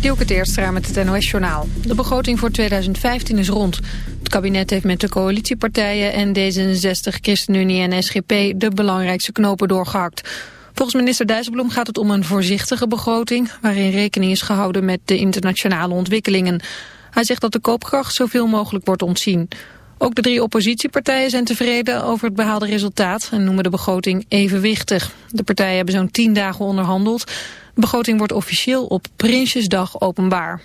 Dielke Teerstra met het NOS-journaal. De begroting voor 2015 is rond. Het kabinet heeft met de coalitiepartijen en D66, ChristenUnie en SGP de belangrijkste knopen doorgehakt. Volgens minister Dijsselbloem gaat het om een voorzichtige begroting... waarin rekening is gehouden met de internationale ontwikkelingen. Hij zegt dat de koopkracht zoveel mogelijk wordt ontzien. Ook de drie oppositiepartijen zijn tevreden over het behaalde resultaat... en noemen de begroting evenwichtig. De partijen hebben zo'n tien dagen onderhandeld... De begroting wordt officieel op Prinsjesdag openbaar.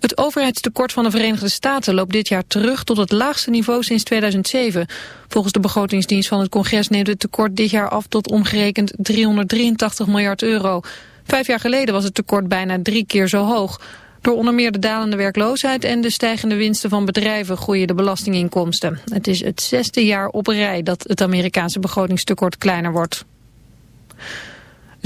Het overheidstekort van de Verenigde Staten loopt dit jaar terug tot het laagste niveau sinds 2007. Volgens de begrotingsdienst van het congres neemt het tekort dit jaar af tot omgerekend 383 miljard euro. Vijf jaar geleden was het tekort bijna drie keer zo hoog. Door onder meer de dalende werkloosheid en de stijgende winsten van bedrijven groeien de belastinginkomsten. Het is het zesde jaar op rij dat het Amerikaanse begrotingstekort kleiner wordt.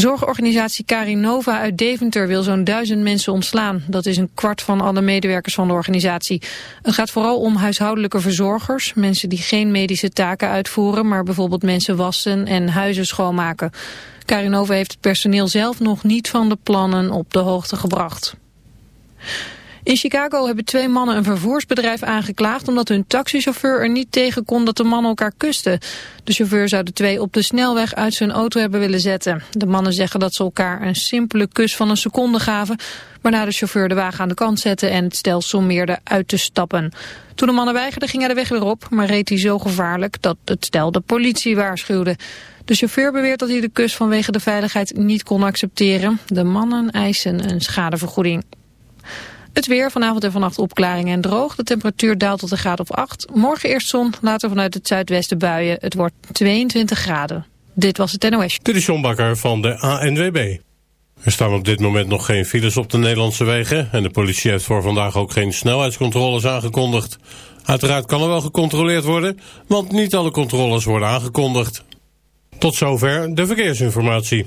Zorgorganisatie Carinova uit Deventer wil zo'n duizend mensen ontslaan. Dat is een kwart van alle medewerkers van de organisatie. Het gaat vooral om huishoudelijke verzorgers, mensen die geen medische taken uitvoeren, maar bijvoorbeeld mensen wassen en huizen schoonmaken. Carinova heeft het personeel zelf nog niet van de plannen op de hoogte gebracht. In Chicago hebben twee mannen een vervoersbedrijf aangeklaagd... omdat hun taxichauffeur er niet tegen kon dat de mannen elkaar kusten. De chauffeur zou de twee op de snelweg uit zijn auto hebben willen zetten. De mannen zeggen dat ze elkaar een simpele kus van een seconde gaven... waarna de chauffeur de wagen aan de kant zette en het stel sommeerde uit te stappen. Toen de mannen weigerden ging hij de weg weer op... maar reed hij zo gevaarlijk dat het stel de politie waarschuwde. De chauffeur beweert dat hij de kus vanwege de veiligheid niet kon accepteren. De mannen eisen een schadevergoeding. Het weer, vanavond en vannacht opklaringen en droog. De temperatuur daalt tot een graad of 8. Morgen eerst zon, later vanuit het zuidwesten buien. Het wordt 22 graden. Dit was het NOS. Dit is Bakker van de ANWB. Er staan op dit moment nog geen files op de Nederlandse wegen... en de politie heeft voor vandaag ook geen snelheidscontroles aangekondigd. Uiteraard kan er wel gecontroleerd worden, want niet alle controles worden aangekondigd. Tot zover de verkeersinformatie.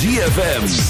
ZFM.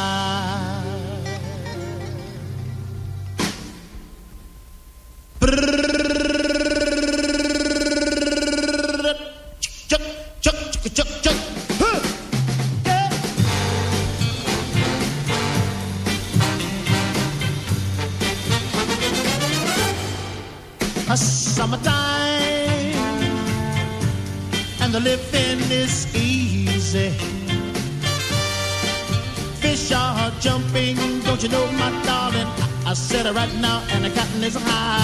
Easy. Fish are jumping, don't you know, my darling? I, I said it right now, and the cotton is high.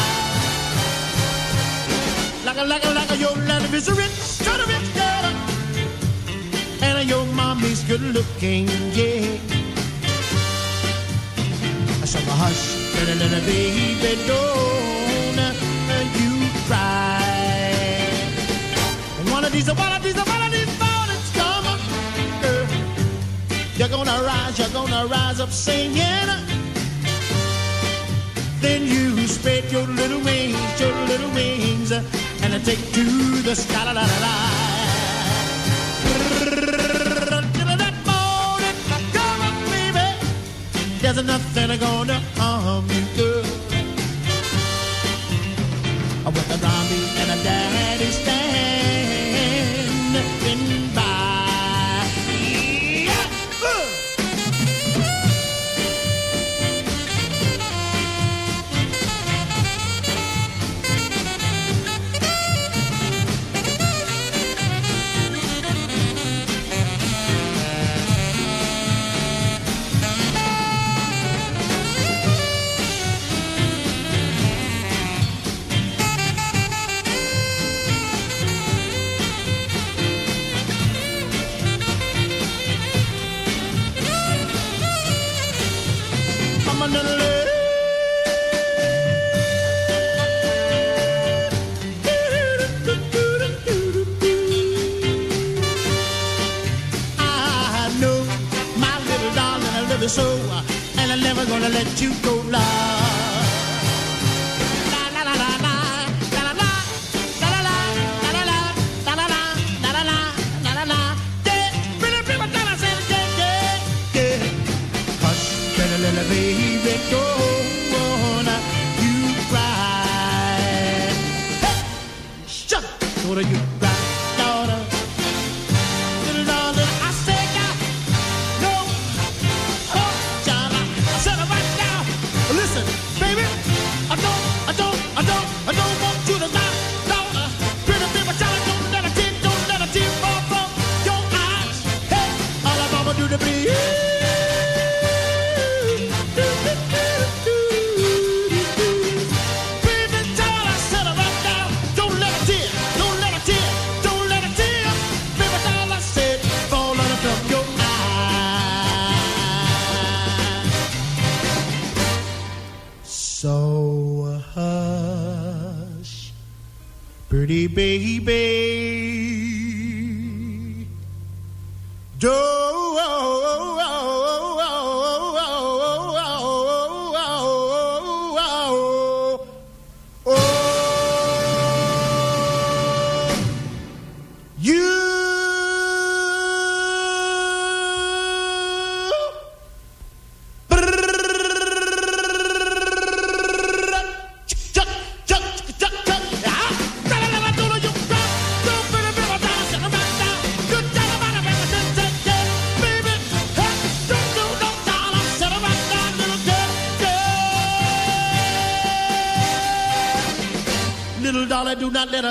Like a, like a, like a, your land is rich, kind of rich girl. And your mommy's good looking, yeah. So hush, little, little baby, don't you cry. One of these, one of these, one of these you're gonna rise up singing. Then you spread your little wings, your little wings, and take to the sky. La, la, la, la.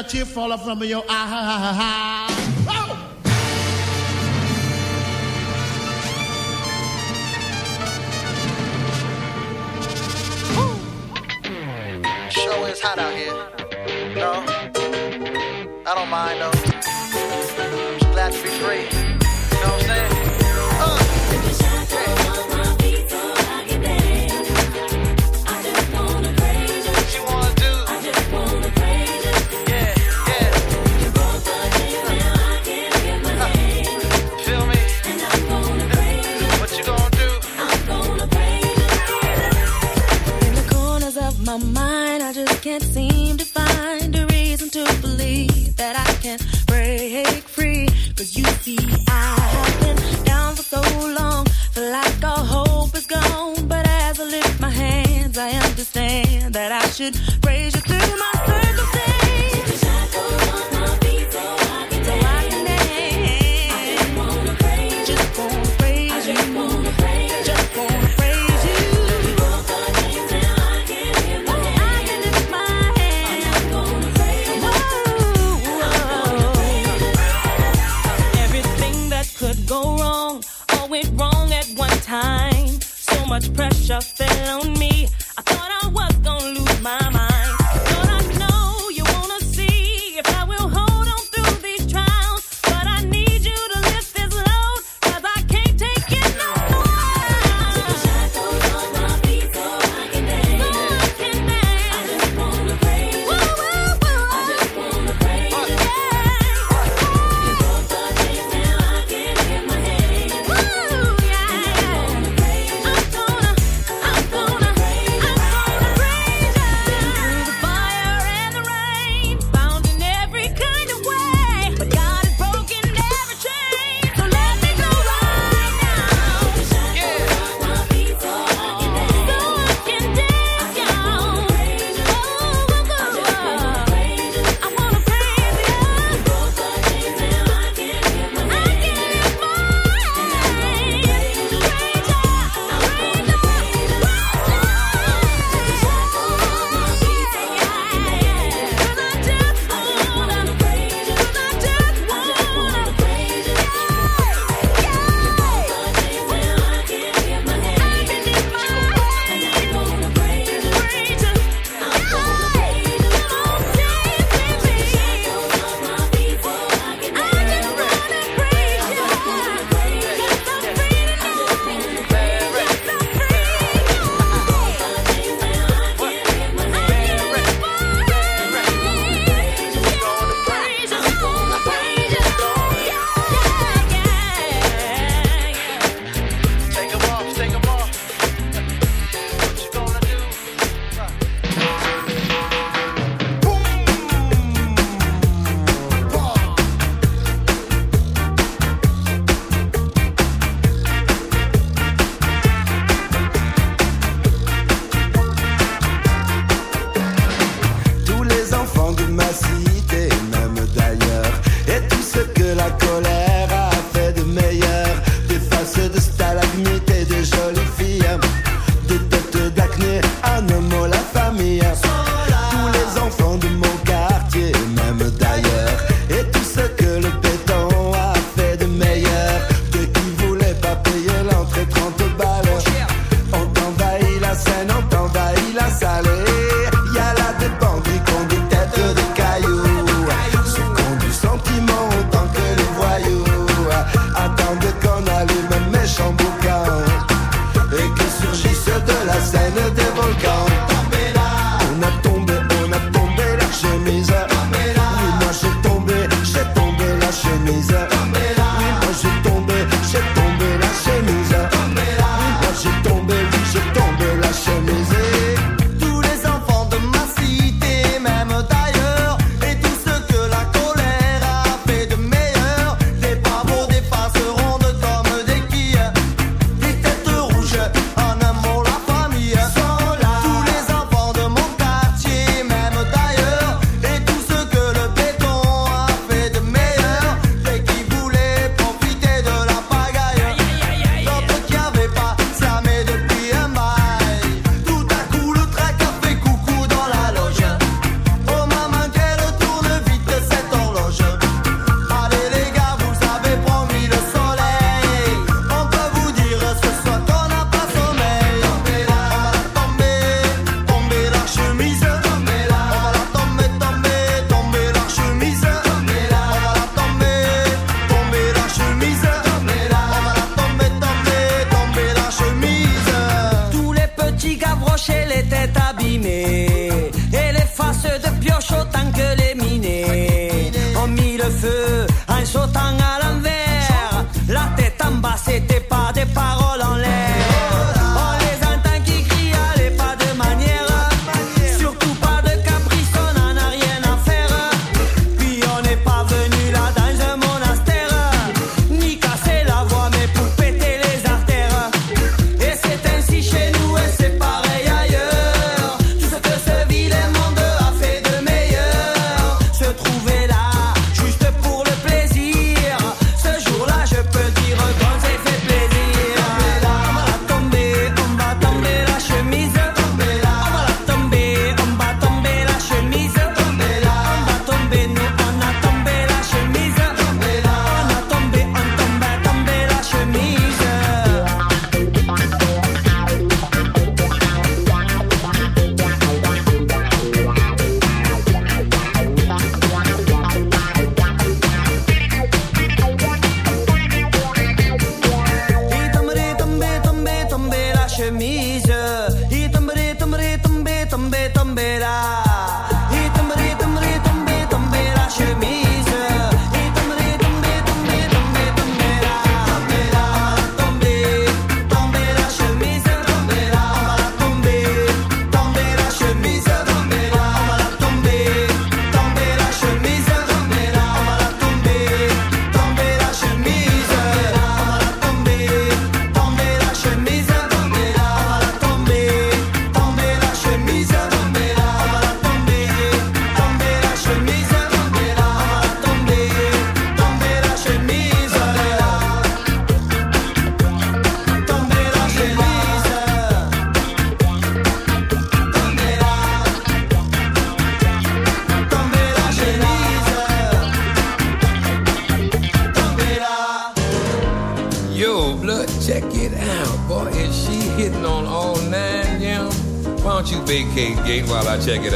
Tear fall from your eye. Oh! Show is hot out here. No, I don't mind though. check it.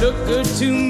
took her to me.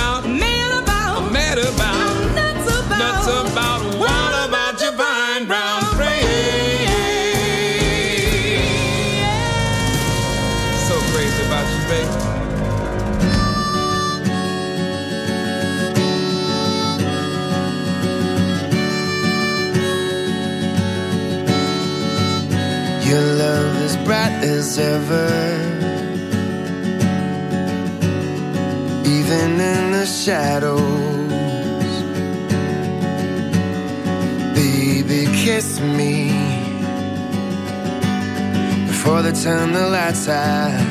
crazy about you, baby. Your love is bright as ever. Even in the shadows. Baby, kiss me. Before they turn the lights out.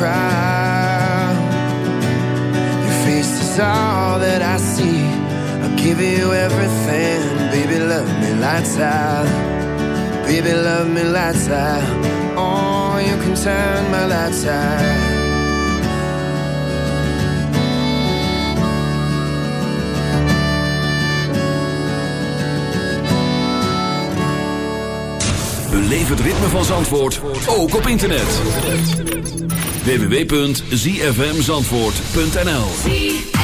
crowd. Your face is all that I see. I'll give you everything. Baby, love me lights out. Baby, love me lights out. Oh, you can turn my lights out. Beleef het ritme van Zandvoort, ook op internet. www.zfmzandvoort.nl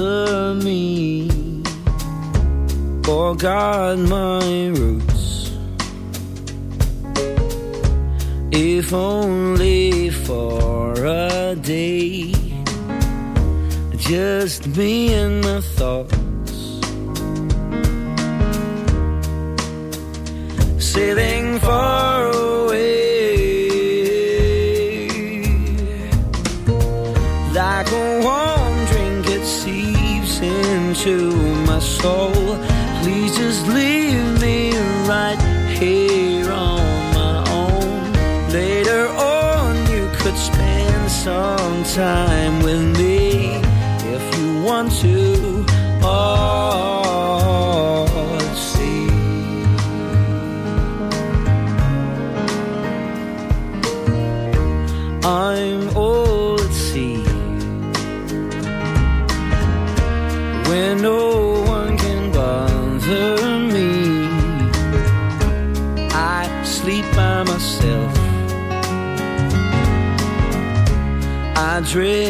me, forgot my roots. If only for a day, just me and my thoughts. Sailing far time I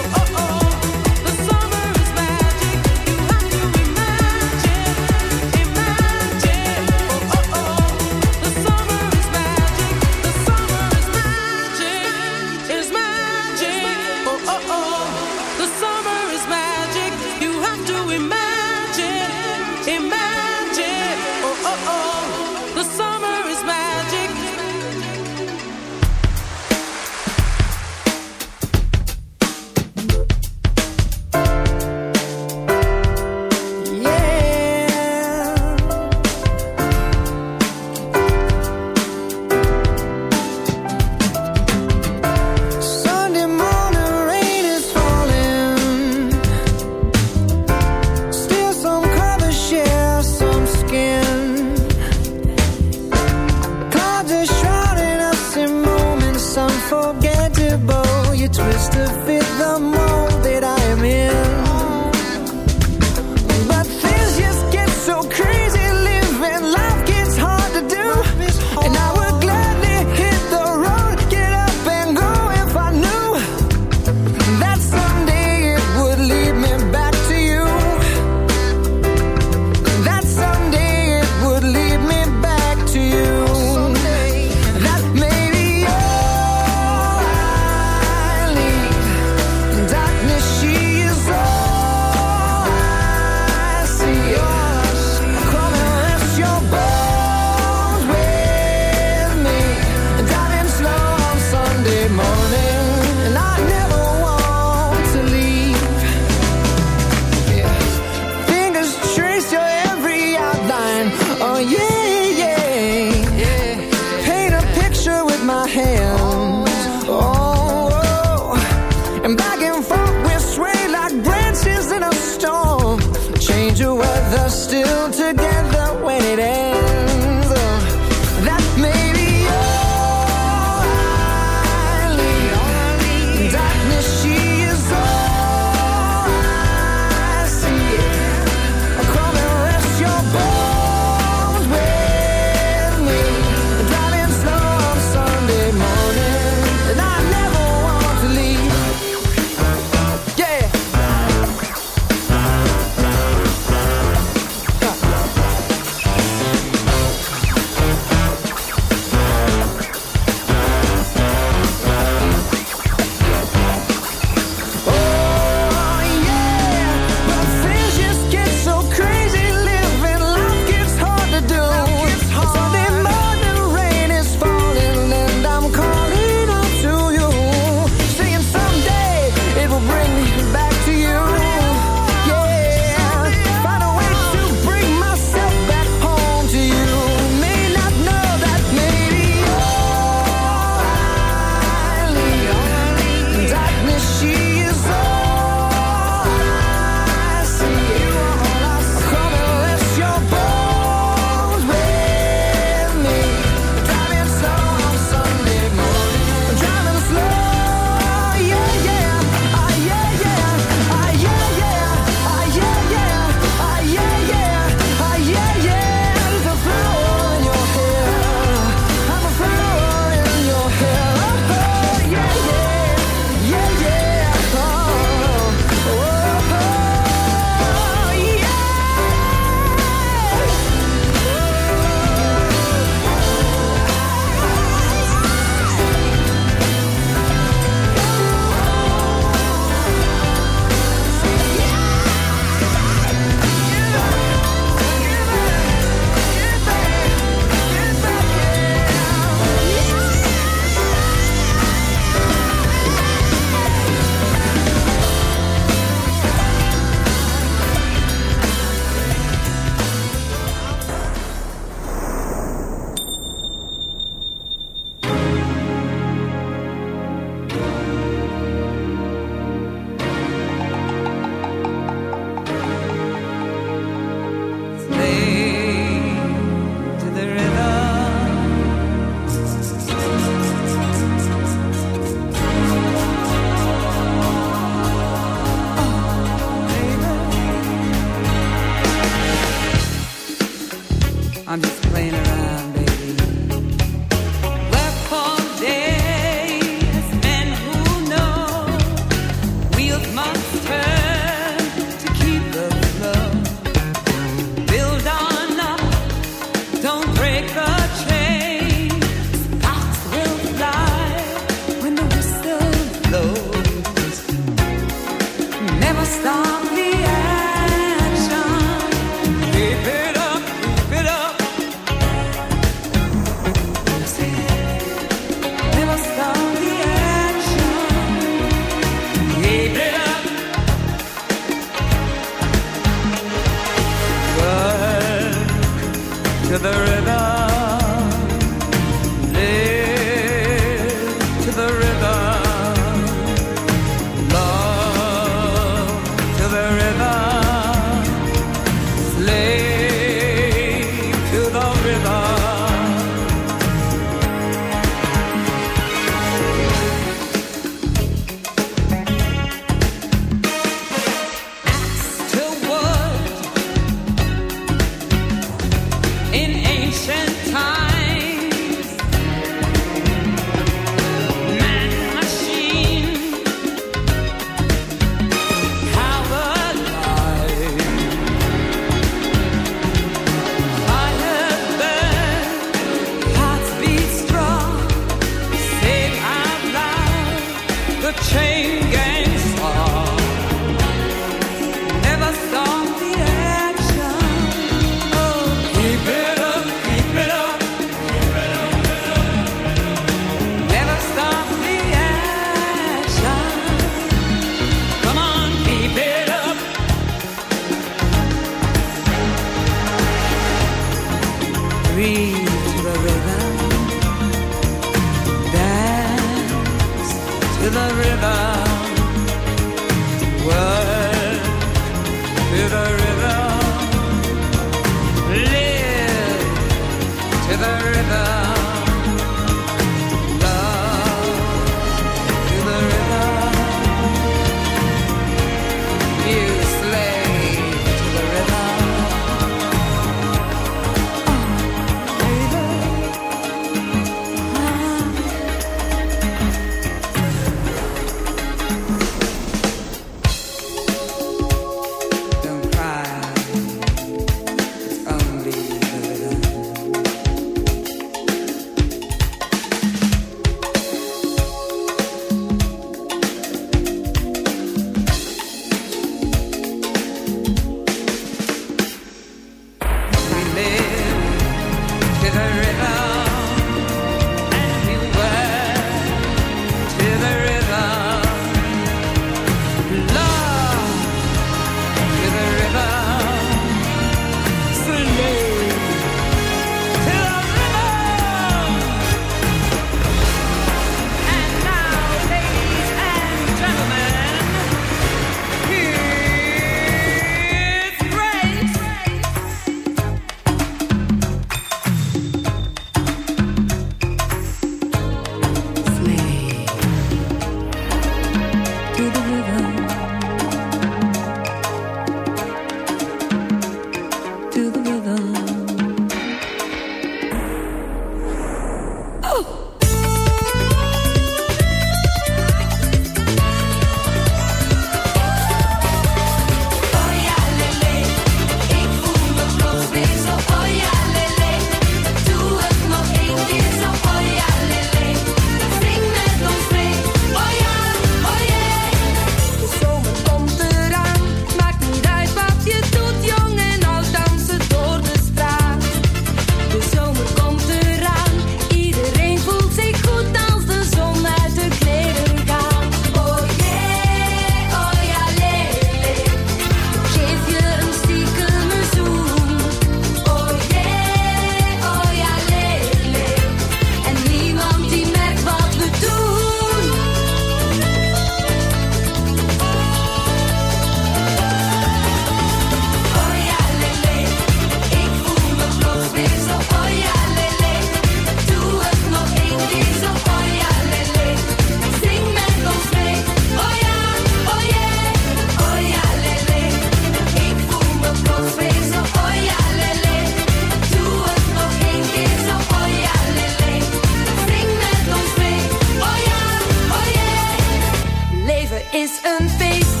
It's is een.